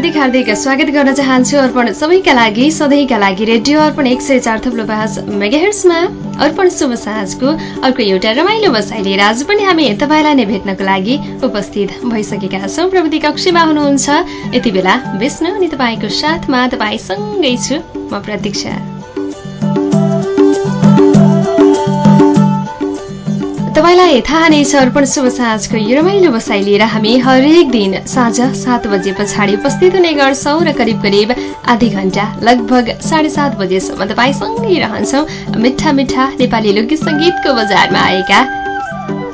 हार्दिक हार्दिक स्वागत गर्न चाहन्छु अर्पण सबैका लागि सधैँका लागि रेडियो अर्पण एक सय चार थप्लो पाँच मेगाहेर्समा अर्पण शुभ साँझको अर्को एउटा रमाइलो बसाइ लिएर आज पनि हामी तपाईँलाई नै भेट्नको लागि उपस्थित भइसकेका छौँ। प्रविधि कक्षमा हुनुहुन्छ यति बेला विष्णु अनि तपाईँको साथमा तपाईँसँगै छु। म प्रतीक्षा। तपाईँलाई थाहा नै छ अर्पण शुभ साँझको यो रमाइलो बसाइ लिएर हामी हरेक दिन साँझ सात बजे पछाडि उपस्थित हुने गर्छौँ र करिब करिब आधी घन्टा लगभग साढे सात बजेसम्म तपाईँसँगै रहन्छौँ मिठा मिठा नेपाली लोकगीत सङ्गीतको बजारमा आएका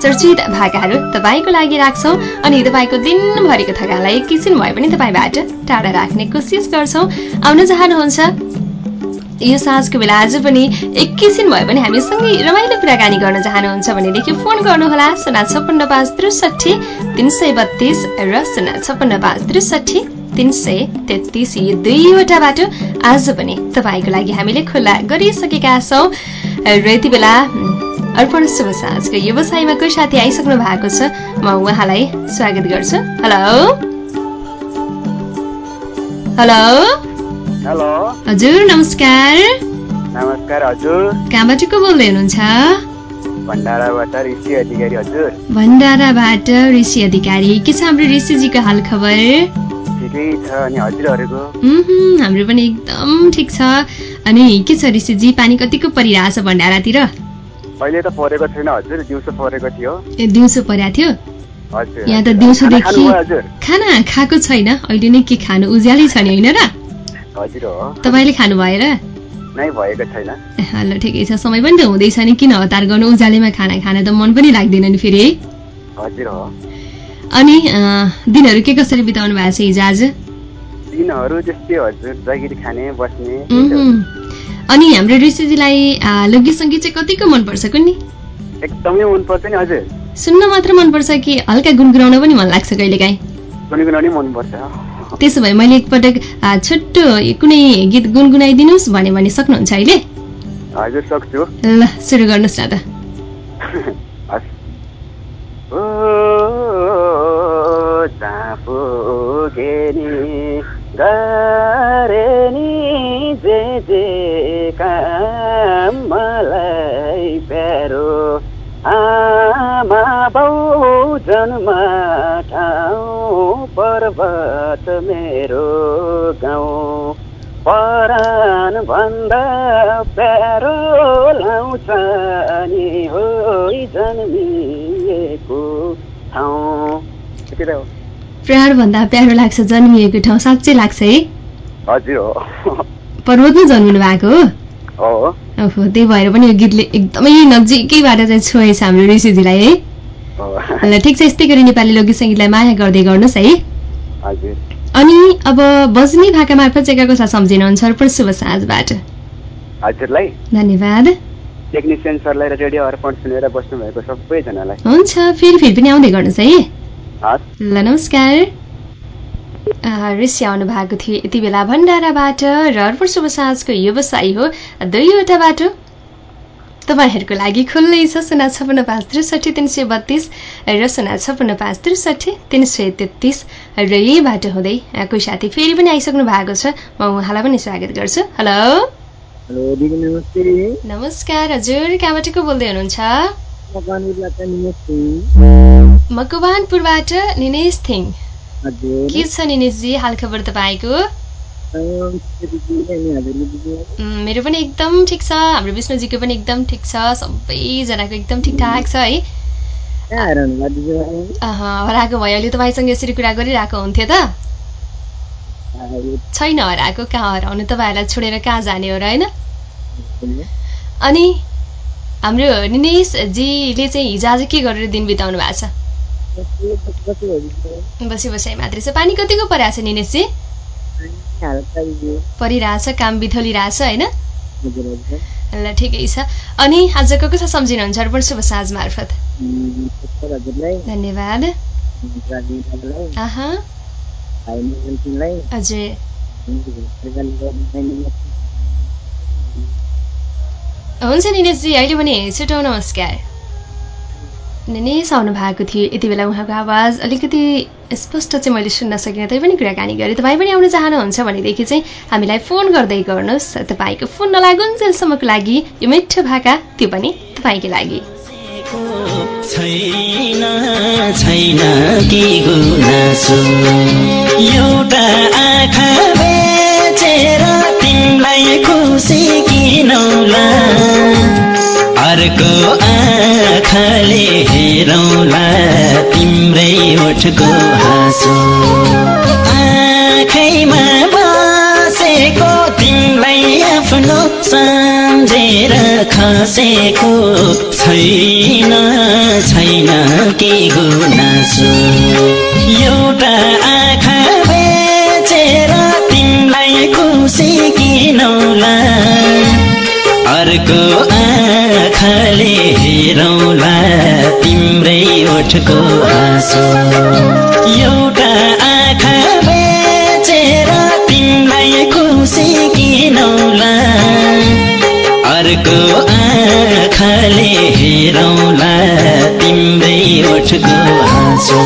चर्चित भाकाहरू तपाईँको लागि राख्छौँ अनि तपाईँको दिनभरिको थकालाई एकैछिन भए पनि तपाईँबाट टाढा राख्ने कोसिस गर्छौँ। आउन चाहनुहुन्छ यो साँझको बेला आज पनि एकैछिन भए पनि हामीसँगै रमाइलो कुराकानी गर्न चाहनुहुन्छ भनेदेखि फोन गर्नुहोला सुना छप्पन्न पाँच त्रिसठी तिन सय बत्तिस र सुना छप्पन्न पाँच त्रिसठी तिन सय तेत्तिस यो दुईवटा बाटो आज पनि तपाईँको लागि हामीले खुल्ला गरिसकेका छौँ। र यति बेला अर्पण शुभ साँझको व्यवसायमा कोही साथी आइसक्नु भएको छ म उहाँलाई स्वागत गर्छु। हेलो? हेलो? हेलो। हजुर नमस्कार। नमस्कार हजुर। कहाँबाट को बोल्दै हुनुहुन्छ? भण्डाराबाट ऋषि अधिकारी हजुर। भण्डाराबाट ऋषि अधिकारी। के छ हाम्रो ऋषिजीको हाल खबर ठिकै छ अनि हजुरहरूको? हाम्रो पनि एकदम ठिक छ। अनि के छ ऋषिजी पानी कतिको परिरहेछ भण्डारातिर? अहिले त परेको छैन हजुर। दिउँसो परेको थियो। ए दिउँसो परेको थियो? यहाँ त दिउँसोदेखि खाना खाएको छैन। अहिले नै के खानु? उज्यालै छ नि होइन र? तपाईँले खानु भएर? ल ठिकै छ। समय पनि त हुँदैछ नि किन हतार गर्नु उज्यालेमा खाना खान त मन पनि लाग्दैन नि फेरि है? अनि दिनहरू के कसरी बिताउनु भएको छ हिजो आज। अनि हाम्रो ऋषिजीलाई लोकगीत सङ्गीत चाहिँ कतिको मनपर्छ कुन्नी? एकदमै मनपर्छ नि हजुर। सुन्न मात्र मनपर्छ कि हल्का गुनगुनाउन पनि मन लाग्छ कहिलेकाहीँ? गुनगुनाउनै मनपर्छ। त्यसो भए मैले एकपटक छोटो कुनै गीत गुनगुनाइदिनुहोस् भने भने सक्नुहुन्छ अहिले? हजुर सक्छु। ल सुरु गर्नुहोस् न त। जे जे काम मलाई। बाउ जन्म ठाउँ पर्वत मेरो गाउँ। परान भन्दा प्यारो लाउँछ नि हो जन्मिएको ठाउँ। प्राण भन्दा प्यारो लाग्छ जन्मिएको ठाउँ साँच्चै लाग्छ है। हजुर हो। पर्वतमै जन्मिनु भएको हो? ओहो त्यही भएर पनि यो गीतले एकदमै नजिकैबाट चाहिँ छोएछ हाम्रो ऋषिजीलाई है? हो। ल ठिक छ यस्तै गरी नेपाली लोकगीत सङ्गीतलाई माया गर्दै गर्नुहोस् है? अनि अब बज्ने भाका मार्फत चाहिँ साथ सम्झिनुहुन्छ अर्पण शुभ साँझबाट। हजुरलाई? धन्यवाद। टेक्निसियन सरलाई र रेडियो अर्पण सुनेर बस्नुभएको सबैजनालाई। हुन्छ फेरि फेरि पनि आउँदै गर्नुहोस् है? ल नमस्कार। ऋषि आउनु भएको थियो यति बेला भण्डाराबाट र अर्पण शुभ साँझको व्यवसायी हो दुईवटा बाटो। तपाईँहरूको लागि खुल्लै छ। सुना छपन्न पाँच त्रिसठी तिन सय बत्तिस र सुना छपन्न पाँच त्रिसठी तिन सय तेत्तिस र यही बाटो हुँदै कोही साथी फेरि पनि आइसक्नु भएको छ। म उहाँलाई पनि स्वागत गर्छु। हेलो। हेलो दिदी नमस्ते। नमस्कार हजुर। कहाँबाट को बोल्दै हुनुहुन्छ? मकवानपुरबाट निनेश थिङ के छ निनेशजी हालखबर तपाईँको? मेरो पनि एकदम ठिक छ हाम्रो विष्णुजीको पनि एकदम ठिक छ सबैजनाको एकदम ठिकठाक छ है। हराएको भयो अहिले तपाईँसँग यसरी कुरा गरिरहेको हुन्थ्यो त। छैन हराएको कहाँ हराउनु तपाईँहरूलाई छोडेर कहाँ जाने हो र होइन? अनि हाम्रो निनेशजीले चाहिँ हिजो आज के गरेर दिन बिताउनु भएको छ? बसी बसाइ मात्रै छ। पानी कतिको परिरहेछ निनेशजी? परिरहेछ काम बिथोलिरहेछ होइन? ल ठिकै छ। अनि आजको कसो सम्झिनुहुन्छ? अर्पण शुभ साँझ मार्फत। धन्यवाद। हुन्छ निनेशजी अहिले पनि छुट्याउ नमस्कार नै साउनु भएको थियो। यति बेला उहाँको आवाज अलिकति स्पष्ट चाहिँ मैले सुन्न सकिनँ तै पनि कुराकानी गरेँ। तपाईँ पनि आउन चाहनुहुन्छ भनेदेखि चाहिँ हामीलाई फोन गर्दै गर्नुहोस्। तपाईँको फोन नलागुन्जेलसम्मको लागि यो मिठो भाका त्यो पनि तपाईँकै लागि। तिमीलाई खुसी किनौला। अर्को आँखाले हेरौला तिम्रै ओठको हाँसो। आँखैमा बसेको तिमीलाई आफ्नो सम्झेर खसेको छैन छैन के गुनासो। एउटा आँखा बेचेर तिमीलाई खुसी किनौला अर्को आँखाले हेरौला तिम्रै ओठको हाँसो एउटा आँखा बेचेर तिमीलाई खुसी किनौला। अर्को आँखाले हेरौला तिम्रै ओठको हाँसो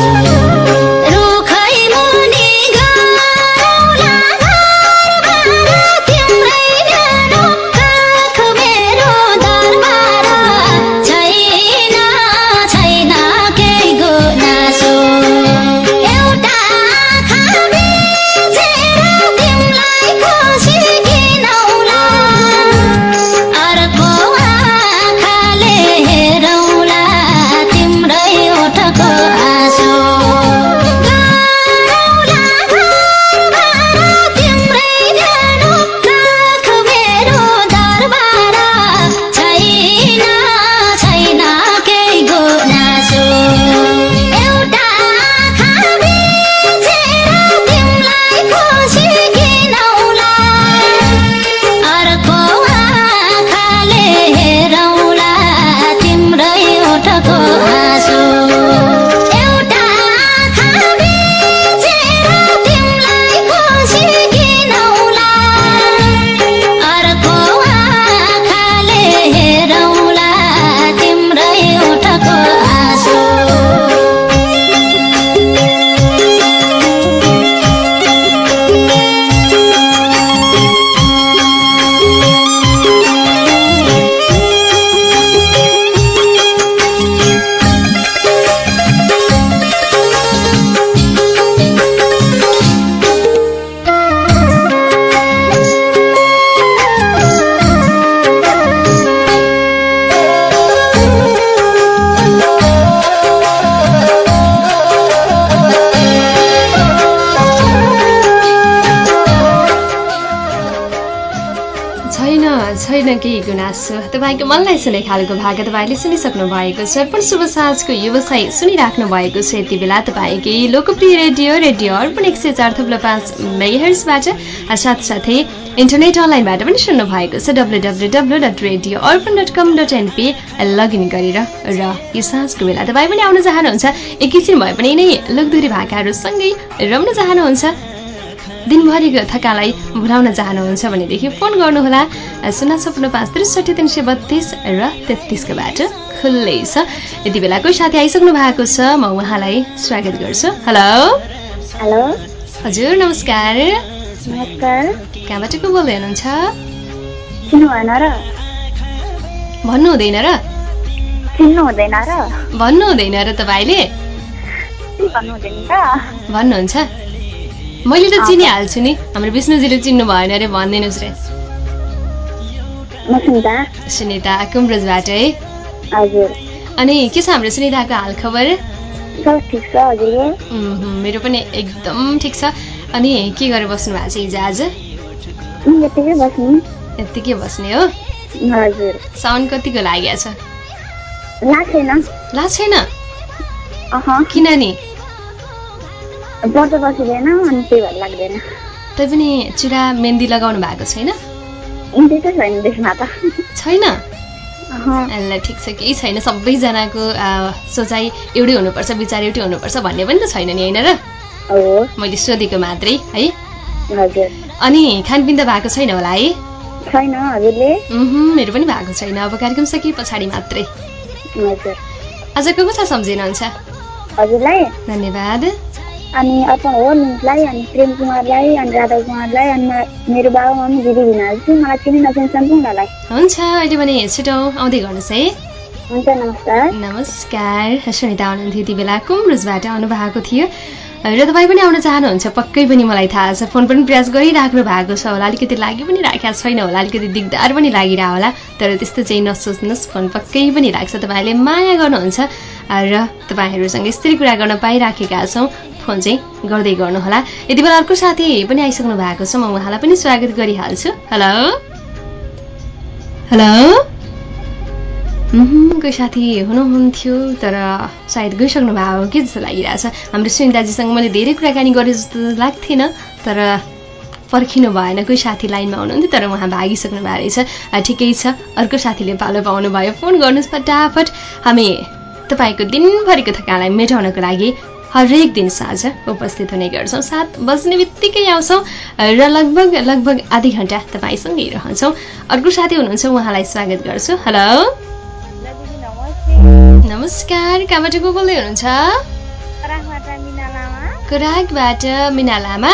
तपाईँको मनलाई सुने खालको भाग तपाईँले सुनिसक्नु भएको छ। अर्पण शुभ साँझको व्यवसाय सुनिराख्नु भएको छ। यति बेला तपाईँकै लोकप्रिय रेडियो रेडियो अर्पण एक सय चार थुप्रो पाँच मेगाहर्सबाट साथसाथै इन्टरनेट अनलाइनबाट पनि सुन्नु भएको छ। W W W dot radio Arpan dot com dot NP log in गरेर र यो साँझको बेला तपाईँ पनि आउन चाहनुहुन्छ। एकैछिन भए पनि नै लोकदोरी भाकाहरूसँगै रम्न चाहनुहुन्छ। दिनभरिको थकालाई भुलाउन चाहनुहुन्छ भनेदेखि फोन गर्नुहोला। शून्य छप्पन्न पाँच त्रिसठी तिन सय बत्तिस र तेत्तिसको बाटो खुल्लै छ। यति बेला कोही साथी आइसक्नु भएको छ म उहाँलाई स्वागत गर्छु। हेलो? हेलो? हजुर नमस्कार। कहाँबाट को बोल्दै हुनुहुन्छ? भन्नु हुँदैन र? भन्नु हुँदैन र तपाईँले? भन्नुहुन्छ। मैले त चिनिहाल्छु नि। हाम्रो विष्णुजीले चिन्नु भएन अरे भनिदिनुहोस् रे। सुनिता। कुम्रोजबाट है अनि के छ हाम्रो सुनिताको हाल खबर मेरो पनि एकदम ठिक छ। अनि के गरेर बस्नु भएको छ हिजो आज? यत्तिकै बस्ने। हो? साउन्ड कतिको लागेको छ? ला छैन। किन नि? तै पनि चुरा मेहन्दी लगाउनु भएको छैन? छैन त्यसमा त। छैन? अह। ल ठिक छ केही छैन सबैजनाको सोचाइ एउटै हुनुपर्छ विचार एउटै हुनुपर्छ भन्ने पनि त छैन नि होइन र? मैले सोधेको मात्रै है? अनि खानपिन त भएको छैन होला है? छैन मेरो पनि भएको छैन अब कार्यक्रम सकिए पछाडि मात्रै। आजको कथा सम्झिनुहुन्छ? हजुरलाई? धन्यवाद। अनि अर्पण हो निजलाई अनि प्रेम कुमारलाई अनि राधा कुमारलाई अनि मेरो बाबा मम्मी दिदी भिनाहरू मलाई चिने नचिने सम्पूर्णलाई हुन्छ अहिले भने छिटो आउँदै गर्नुहोस् है। हुन्छ नमस्कार। नमस्कार सुनिता हुनुहुन्थ्यो यति बेला कुम्रुजबाट आउनुभएको थियो। र तपाईँ पनि आउन चाहनुहुन्छ पक्कै पनि मलाई थाहा छ फोन पनि प्रयास गरिराख्नु भएको छ होला अलिकति लागि पनि राखेको छैन होला अलिकति दिगदार पनि लागिरह होला तर त्यस्तो चाहिँ नसोच्नुहोस् फोन पक्कै पनि लाग्छ तपाईँहरूले माया गर्नुहुन्छ। र तपाईँहरूसँग यस्तै कुरा गर्न पाइराखेका छौँ। फोन चाहिँ गर्दै गर्नुहोला। यति बेला अर्को साथी पनि आइसक्नु भएको छ। म उहाँलाई पनि स्वागत गरिहाल्छु। हेलो? हेलो? कोही साथी हुनुहुन्थ्यो तर सायद गइसक्नु भएको कि जस्तो लागिरहेछ। हाम्रो सुनिताजीसँग मैले धेरै कुराकानी गरेँ जस्तो लाग्थेन तर पर्खिनु भएन। कोही साथी लाइनमा हुनुहुन्थ्यो तर उहाँ भागिसक्नु भएको रहेछ। ठिकै छ। अर्को साथीले पालो पाउनुभयो। फोन गर्नुहोस् फटाफट। हामी तपाईँको दिनभरिको थकानलाई मेटाउनको लागि हरेक दिन साँझ उपस्थित हुने गर्छौँ। सात बज्ने बित्तिकै आउँछौँ र लगभग लगभग आधी घन्टा तपाईँसँगै रहन्छौँ। अर्को साथी हुनुहुन्छ उहाँलाई स्वागत गर्छु। हेलो। नमस्कार कहाँबाट को बोल्दै हुनुहुन्छ? खोराकबाट मिना लामा।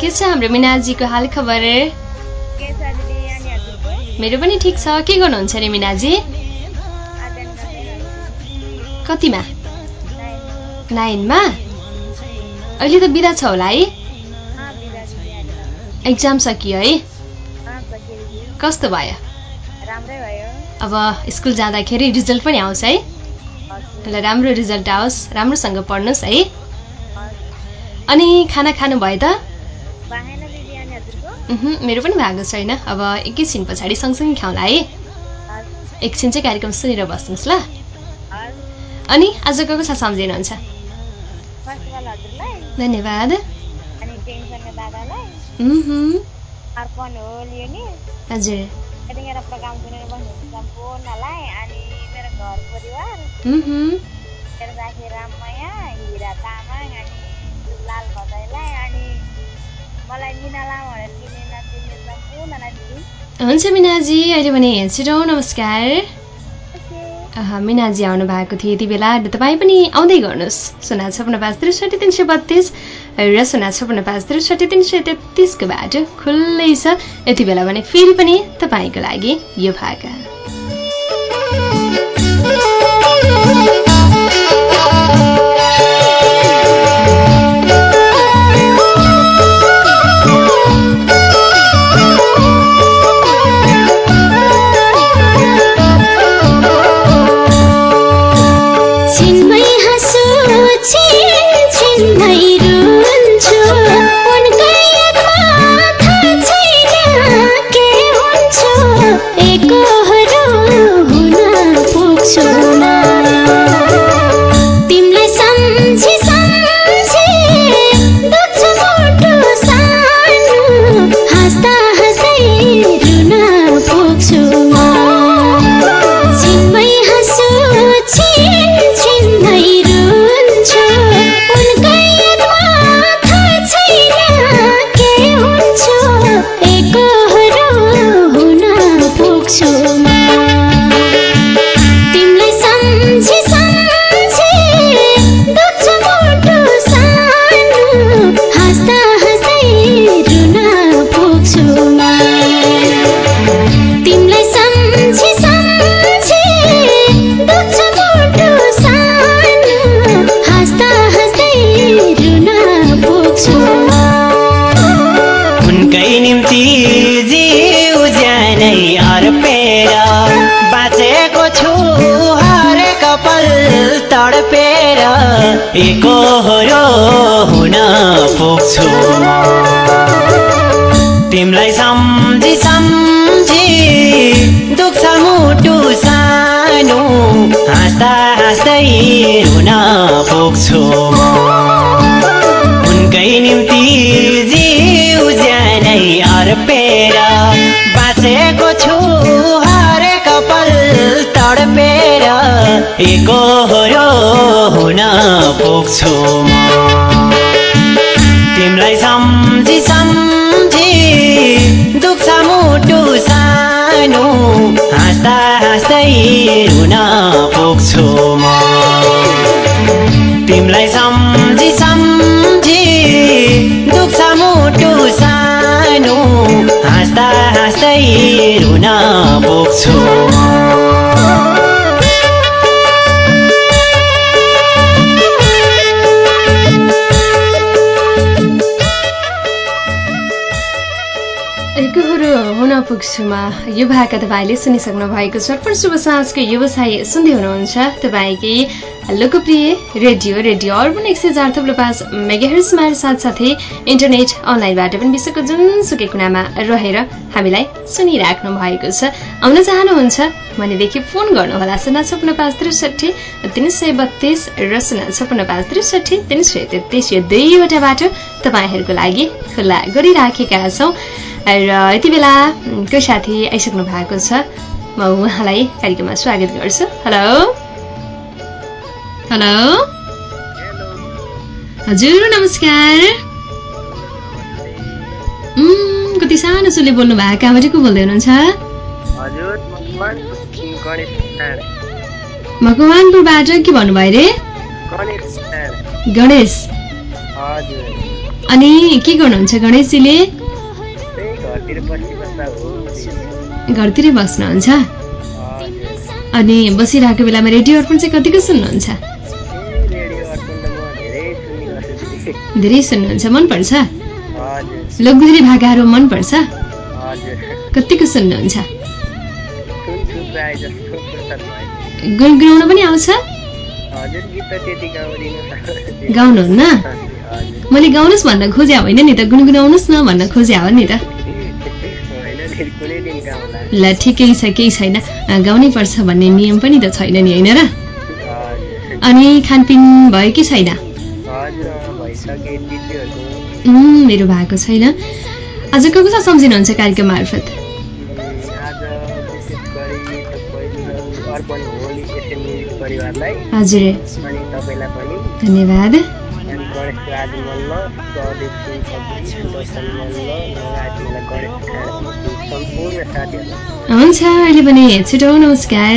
के छ हाम्रो मिनाजीको हाल खबर? मेरो पनि ठिक छ। के गर्नुहुन्छ अरे मिनाजी? कतिमा? नाइनमा? अहिले त बिदा छ होला है? एक्जाम सकियो है? कस्तो भयो? अब स्कुल जाँदाखेरि रिजल्ट पनि आउँछ है? ल राम्रो रिजल्ट आओस् राम्रोसँग पढ्नुहोस् है? अनि खाना खानु भयो त? मेरो पनि भएको छैन। अब एकैछिन पछाडि सँगसँगै खाउँला है? एकछिन चाहिँ कार्यक्रम सुनेर बस्नुहोस् ल। अनि आजको कसलाई सम्झिनुहुन्छ धन्यवाद। हजुर। हुन्छ मिनाजी अहिले भने छिटो नमस्कार। मिनाजी आउनु भएको थियो यति बेला तपाईँ पनि आउँदै गर्नुहोस्। सोना छपन्न पाँच त्रिसठी तिन सय बत्तिस र सोना छपन्न पाँच त्रिसठी तिन सय तेत्तिसको बाटो खुल्लै छ। यति बेला भने फेरि पनि तपाईँको लागि यो भाका एकहोरो एकोहोरो हुन पुग्छु। म तिमीलाई सम्झी सम्झी दुख्छ मुटु सानो हाँस्दा हाँस्दै हुन पुग्छु म। तिमीलाई सम्झी दुख दुख्छ मुटु सानो हाँस्दा हाँस्दै हुन पुग्छु म। पुग्छुमा युवाका तपाईँले सुनिसक्नु भएको छ। अर्पण शुभ साँझको व्यवसाय सुन्दै हुनुहुन्छ तपाईँकै लोकप्रिय रेडियो रेडियो अर्पण एक सय चार थुप्रो पाँच मेगाहर्समा साथसाथै इन्टरनेट अनलाइनबाट पनि विश्वको जुनसुकै कुनामा रहेर हामीलाई सुनिराख्नु भएको छ। आउन चाहनुहुन्छ भनेदेखि फोन गर्नुहोला। शून्य छप्पन्न पाँच त्रिसठी तिन सय बत्तिस र शून्य छप्पन्न पाँच त्रिसठी तिन सय तेत्तिस यो दुईवटा बाटो तपाईँहरूको लागि खुल्ला गरिराखेका छौँ। र यति बेला कोही साथी आइसक्नु भएको छ म उहाँलाई कार्यक्रममा स्वागत गर्छु। हेलो? हेलो? हजुर नमस्कार। कति सानो सुले बोल्नु भएको कहाँबाट को बोल्दै हुनुहुन्छ? मकवानपुरबाट के भन्नुभयो रे? गणेश अनि के गर्नुहुन्छ गणेशजीले? घरतिर बस्नुहुन्छ? अनि बसिरहेको बेलामा रेडियो अर्पण चाहिँ कतिको सुन्नुहुन्छ? धेरै सुन्नुहुन्छ मनपर्छ? लोकगीत भाकाहरू मनपर्छ कतिको सुन्नुहुन्छ? गुनगुनाउन पनि आउँछ? गाउनुहुन्न? मैले गाउनुहोस् भन्न खोज्या होइन नि त गुनगुनाउनुहोस् न भन्न खोज्या हो नि त। ल ठिकै छ केही छैन। गाउनै पर्छ भन्ने नियम पनि त छैन नि होइन र? अनि खानपिन भयो कि छैन? मेरो भएको छैन। आज को कसलाई सम्झिनुहुन्छ कार्यक्रम मार्फत? हजुर। धन्यवाद। हुन्छ अहिले पनि छिटो नमस्कार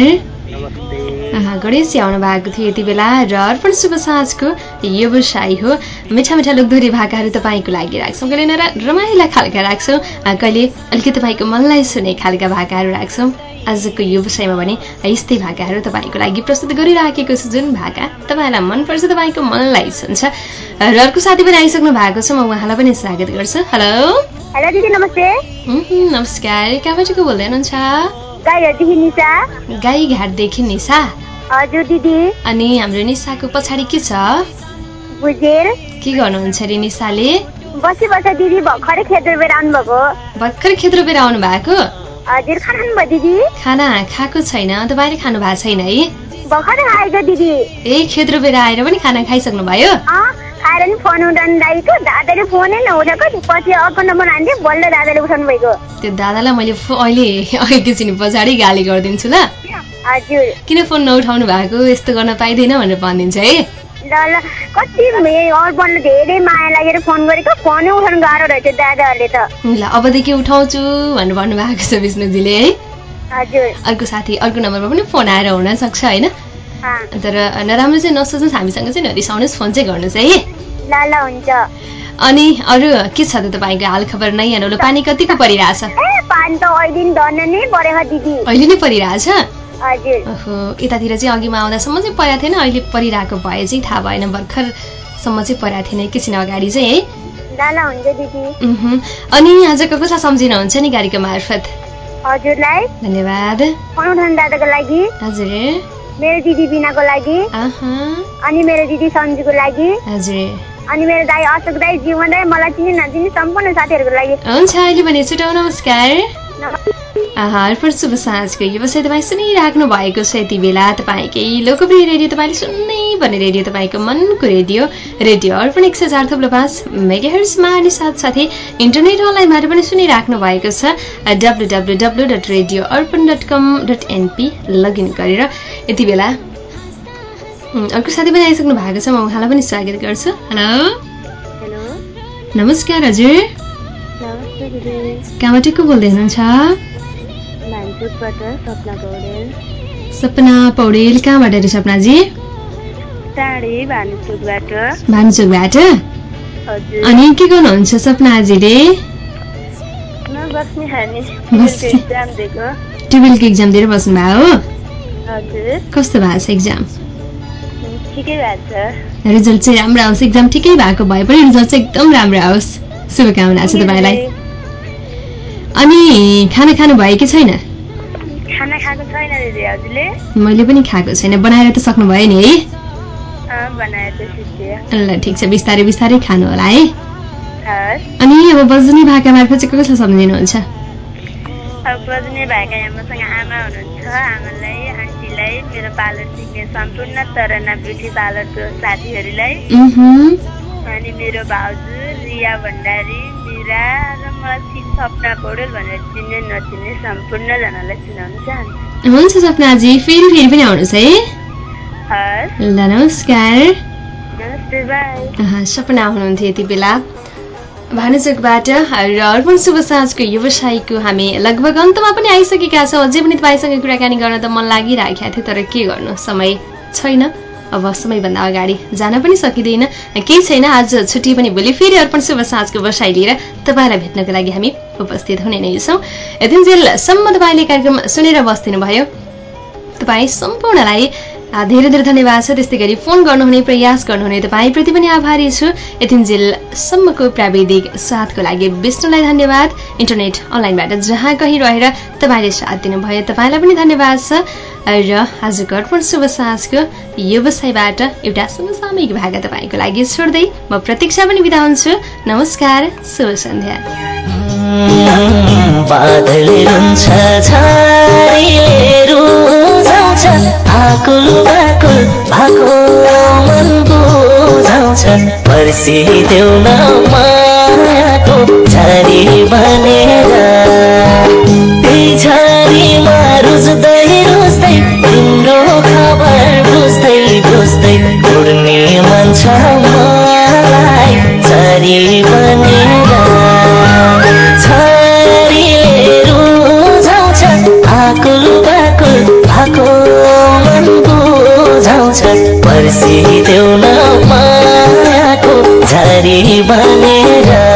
गणेश आउनु भएको थियो यति बेला र अर्पण शुभ साँझको व्यवसाय हो। मिठा मिठा लोकधोरी भाकाहरू तपाईँको लागि राख्छौँ। कहिले नरा रमाइला खालका राख्छौँ। कहिले अलिकति तपाईँको मनलाई सुने खालका भाकाहरू राख्छौँ। आजको व्यवसायमा भने यस्तै भाकाहरू तपाईँको लागि प्रस्तुत गरिराखेको छु जुन भाका तपाईँलाई मनपर्छ तपाईँको मनलाई छुन्छ र अर्को साथी पनि आइसक्नु भएको छ म उहाँलाई पनि स्वागत गर्छु। हेलो। हेलो दिदी नमस्ते। नमस्कार। कहाँबाट को बोल्दै हुनुहुन्छ? गाईघाटदेखि निशा। हजुर दिदी। अनि हाम्रो निशाको पछाडि के छ? बुझेर के गर्नुहुन्छ अरे निशाले बसी बस्छ दिदी भर्खरै खेत रोपेर आउनुभएको भर्खर खेत रोपेर आउनु भएको हजुर खानुभयो दिदी? खाना खाएको छैन तपाईँले खानु भएको छैन है? भर्खरै आएको दिदी। ए खेत रोपेर आएर पनि खाना खाइसक्नु भयो? अँ खाएर नि फोन उठाउनु लागेको दादाले फोनै नउठाएको पछि अर्को नम्बर हान्थ्यो बल्ल दादाले उठाउनु भएको। त्यो दादालाई मैले अहिले एकैछिन पछाडि गाली गरिदिन्छु ल। हजुर। किन फोन नउठाउनु भएको? यस्तो गर्न पाइँदैन भनेर भनिदिन्छ है। ल ल कति अर्पणले धेरै माया लागेर फोन गरेको फोनै उठाउनु गाह्रो रहेछ दादाहरूले त। ल अबदेखि उठाउँछु भनेर भन्नुभएको छ विष्णुजीले है। हजुर। अर्को साथी अर्को नम्बरमा पनि फोन आएर हुनसक्छ होइन? अँ, तर नराम्रो चाहिँ नसोच्नुहोस् हामीसँग चाहिँ नरिसाउनुहोस् फोन चाहिँ गर्नुहोस् है। ल ल हुन्छ। अनि अरू के छ त तपाईँको हाल खबर? नै हेर्नु पानी कतिको परिरहेछ? पानी त अहिले नै परिरहेछ? ओहो यतातिर चाहिँ अघिमा आउँदासम्म चाहिँ परेको थिएन अहिले परिरहेको भए चाहिँ थाहा भएन भर्खरसम्म चाहिँ परेको थिएन एकैछिन अगाडि चाहिँ है। अनि आजको कसलाई सम्झिनुहुन्छ नि गाडीको मार्फत? हजुरलाई धन्यवाद। दादाको लागि हजुर। मेरो दिदी बिनाको लागि अनि मेरो दिदी सन्जुको लागि हजुर। अनि मेरो दाई अशोक दाई जीवन दाई मलाई चिने नचिने सम्पूर्ण साथीहरूको लागि। हुन्छ अहिले भने छुट्याउ नमस्कार अर्पण शुभ साँझको व्यवसाय तपाईँ सुनिराख्नु भएको छ। यति बेला तपाईँकै लोकप्रिय रेडियो तपाईँले सुन्नै पर्ने रेडियो तपाईँको मनको रेडियो रेडियो अर्पण एक सय चार थप्लो पाँच मेगाहर्समा अनि साथसाथै इन्टरनेट अनलाइनबाट पनि सुनिराख्नु भएको छ। W W W dot radio Arpan dot com dot NP log in गरेर। यति बेला अर्को साथी पनि आइसक्नु भएको छ। म उहाँलाई पनि स्वागत गर्छु। हेलो। नमस्कार हजुर। कहाँबाट को बोल्दै हुनुहुन्छ सपना पौडेल कहाँबाट अरे सपनाजी? भानुचोकबाट अनि के गर्नुहुन्छ सपनाजीले? टुवेल्भको इक्जाम दिएर बस्नुभयो हो? कस्तो भएको छ इक्जाम रिजल्ट चाहिँ राम्रो आओस्। इक्जाम ठिकै भएको भए पनि रिजल्ट चाहिँ एकदम राम्रो आओस्। शुभकामना छ तपाईँलाई। अनि खाना खानु भयो कि छैन? खाना खाएको छैन दिदी हजुरले। मैले पनि खाएको छैन। बनाएर त सक्नुभयो नि है। ल ठिक छ। बिस्तारै बिस्तारै खानु होला है। अनि अब बजनी भाका मार्फत चाहिँ कसलाई सम्झिनुहुन्छ बज्ने भएका यहाँ मसँग आमा हुनुहुन्छ। आमालाई आन्टीलाई मेरो पार्लर सिक्ने सम्पूर्ण तराना ब्युटी पार्लरको साथीहरूलाई। अनि मेरो भाउजू रिया भण्डारी मिरा र मलाई चिन सपना पौडेल भनेर चिन्ने नचिन्ने सम्पूर्णजनालाई सुनाउन चाहन्छु। हुन्छ सपनाजी फेरि फेरि पनि आउनुहोस् है। ल नमस्कार। सपना हुनुहुन्थ्यो यति बेला। भानुचोकबाट र अर्पण शुभ साँझको व्यवसायको हामी लगभग अन्तमा पनि आइसकेका छौँ। अझै पनि तपाईँसँग कुराकानी गर्न त मन लागिरहेको थियो तर के गर्नु? समय छैन। अब समयभन्दा अगाडि जान पनि सकिँदैन। केही छैन आज छुट्टी पनि भोलि फेरि अर्पण शुभ साँझको व्यवसाय लिएर तपाईँलाई भेट्नको लागि हामी उपस्थित हुने नै छौँ। यतिन्जेलसम्म तपाईँले कार्यक्रम सुनेर बस्दिनु भयो तपाईँ सम्पूर्णलाई धेरै धेरै धन्यवाद छ। त्यस्तै गरी फोन गर्नुहुने प्रयास गर्नुहुने तपाईँप्रति पनि आभारी छु। यतिन्जेलसम्मको प्राविधिक साथको लागि विष्णुलाई धन्यवाद। इन्टरनेट अनलाइनबाट जहाँ कहीँ रहेर तपाईँले साथ दिनुभयो तपाईँलाई पनि धन्यवाद छ। र आजको अर्पण शुभ साँझको व्यवसायबाट एउटा समसामयिक भाग तपाईँको लागि छोड्दै म प्रतीक्षा पनि बिदा हुन्छु। नमस्कार शुभ सन्ध्या। झरी झरीमा रुच्दै तिम्रो खबर बुझ्दै बुझ्दै उड्ने मन मलाई झरी बनेर छरीले रुझाउँछ झरी बनेर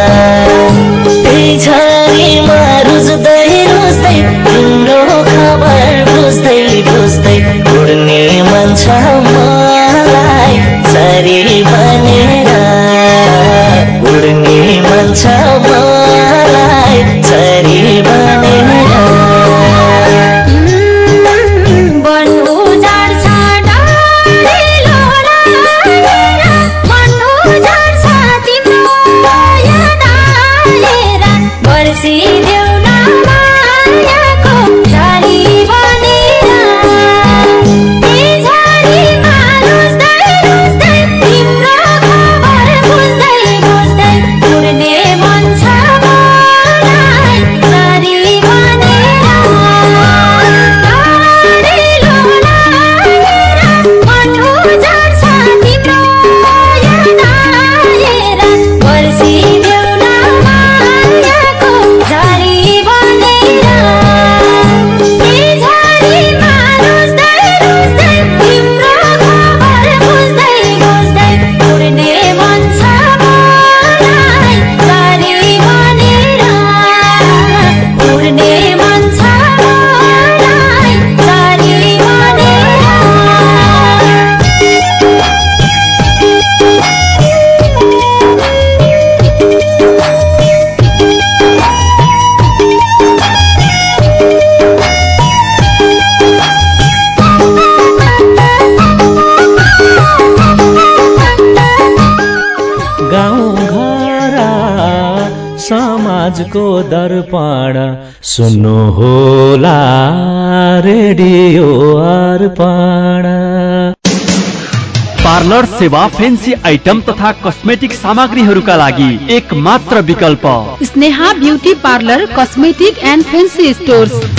सुन्नु होला रेडियो अर्पण। पार्लर सेवा फेन्सी आइटम तथा कस्मेटिक सामग्रीहरूका लागि एक मात्र विकल्प। Sneha beauty parlour cosmetic and fancy stores.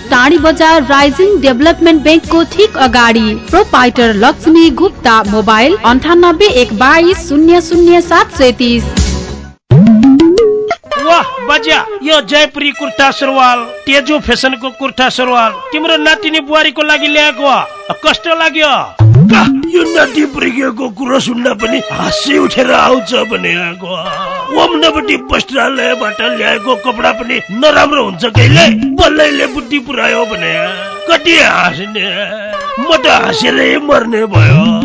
टाढी बजार राइजिङ डेभलपमेन्ट ब्याङ्कको ठिक अगाडि। प्रोपाइटर लक्ष्मी गुप्ता मोबाइल अन्ठानब्बे एक बाइस शून्य शून्य सात सैतिस। वाह बज्या यो जयपुरी कुर्ता सुरुवाल तेजो फेसनको कुर्ता सुरुवाल तिम्रो नातिनी बुहारीको लागि ल्याएको। कस्तो लाग्यो। यो नाति पुर्किएको कुरो सुन्दा पनि हाँसी उठेर आउँछ भने आएको ओम्नपट्टि वस्त्रालयबाट ल्याएको कपडा पनि नराम्रो हुन्छ कहिले? बल्लैले बुद्धि पुऱ्यायो भने। कति हाँस्ने? म त हाँसेरै मर्ने भयो।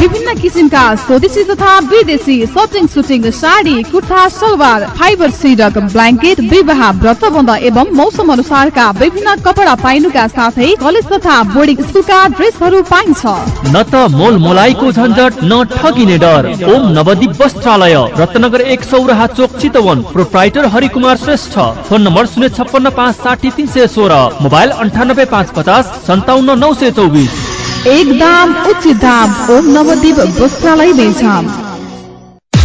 विभिन्न किसिमका स्वदेशी तथा विदेशी shirting suiting sari kurta salwar fibre सिडक blanket विवाह व्रतबन्ध एवं मौसम अनुसारका विभिन्न कपडा पाइनुका साथै कलेज तथा बोर्डिङ स्कुलका ड्रेसहरू पाइन्छ। न त मोल मोलाइको झन्झट न ठगिने डर। ओम नवदीप वस्त्रालय रत्नगर एक Sauraha chowk Chitwan. Proprietor Harikumar Shrestha. Phone number शून्य छप्पन्न पाँच साठी तिन सय सोह्र। मोबाइल अन्ठानब्बे पाँच पचास सन्ताउन्न नौ सय चौबिस। एकदम उचित दाम ओम नवदीप वस्त्रालय बेचाम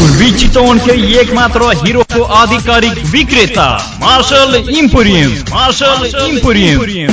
पूर्वी चितवन के एक मात्र हिरोको आधिकारिक विक्रेता Marshal Emporium Marshal emporium.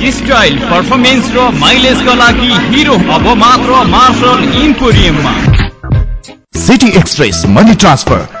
Style performance र माइलेजका लागि हिरो अब मात्र मार्शल इम्पोरियममा सिटी एक्सप्रेस मनी ट्रान्सफर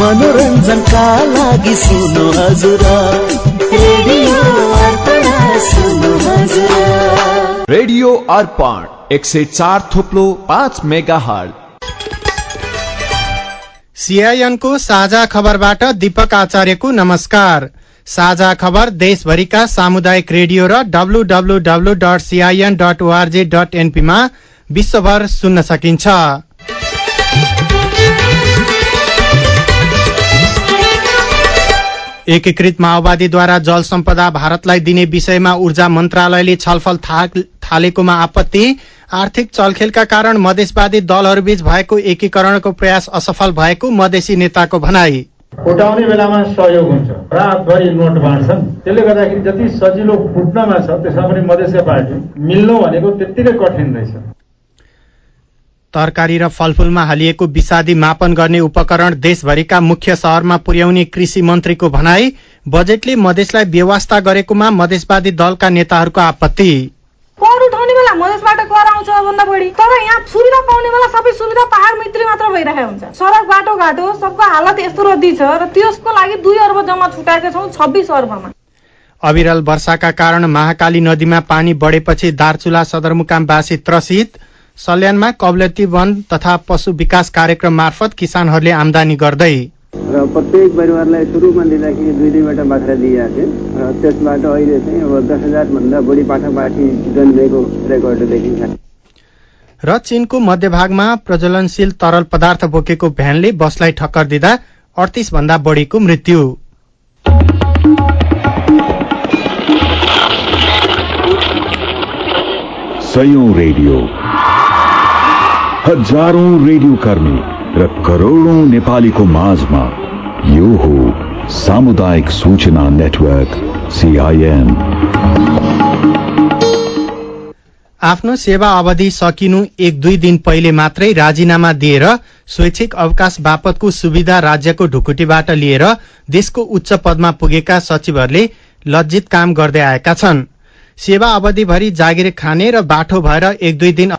मनोरञ्जनका लागि सुन्नु हजुर रेडियो अर्पण सुन्नु हजुर रेडियो अर्पण एक सय चार थोप्लो पाँच मेगा हल सिआइएनको साझा खबरबाट दीपक आचार्यको नमस्कार साझा खबर देशभरिका सामुदायिक रेडियो र W W W dot CIN dot ORG dot एनपीमा विश्वभर सुन्न सकिन्छ। एकीकृत माओवादीद्वारा जल सम्पदा भारतलाई दिने विषयमा ऊर्जा मन्त्रालयले छलफल थालेकोमा आपत्ति। आर्थिक चलखेलका कारण मधेसवादी दलहरूबीच भएको एकीकरणको प्रयास असफल भएको मधेसी नेताको भनाई। फुटाउने बेलामा सहयोग हुन्छ। रातभरि नोट बाँड्छन्। त्यसले गर्दाखेरि जति सजिलो फुट्नमा छ त्यसमा पनि पार्टी मिल्नु भनेको त्यत्तिकै कठिन रहेछ। तरकारी र फलफूलमा हालिएको विषादी मापन गर्ने उपकरण देशभरिका मुख्य शहरमा पुर्याउने कृषि मन्त्रीको भनाई बजेटले मधेसलाई व्यवस्था गरेकोमा मधेसवादी दलका नेताहरूको आपत्ति। मधेसबाट कर आउँछ भन्दा बढी तर यहाँ सुविधा पाउने बेला सबै सुविधा पहाड मैत्री मात्र भइरहेको हुन्छ। सडक बाटो घाटो सबको हालत यस्तो रद्दी छ र त्यसको लागि दुई अर्ब जम्मा छुटाएका छौँ छब्बिस अर्बमा। अविरल वर्षाका कारण महाकाली नदीमा पानी बढेपछि दार्चुला सदरमुकामवासी त्रसित सल्यानमा कवलती वन तथा पशु विकास कार्यक्रम मार्फत किसानहरूले आमदानी गर्दै र प्रत्येक परिवारलाई सुरुमा लिँदाखेरि दुई दुईवटा बाख्रा दिइएको थियो। र त्यसबाट अहिले चाहिँ अब दस हजारभन्दा बढी पाठापाठी जन्मेको रेकर्ड देखिन्छ। र चीनको मध्यभागमा प्रज्वलनशील तरल पदार्थ बोकेको भ्यानले बसलाई ठक्कर दिँदा अडतिस भन्दा बढीको मृत्यु। सयौं रेडियो। हजारौं रेडियो कर्मी र करोडौं नेपालीको माझमा यो हो सामुदायिक सूचना नेटवर्क सीआईएन आफ्नो सेवा अवधि सकिनु एक दुई दिन पहिले मात्रै राजीनामा दिएर स्वैच्छिक अवकाश बापतको सुविधा राज्यको ढुकुटीबाट लिएर देशको उच्च पदमा पुगेका सचिवहरूले लज्जित काम गर्दै आएका छन्। सेवा अवधिभरि जागिर खाने र बाठो भएर एक दुई दिन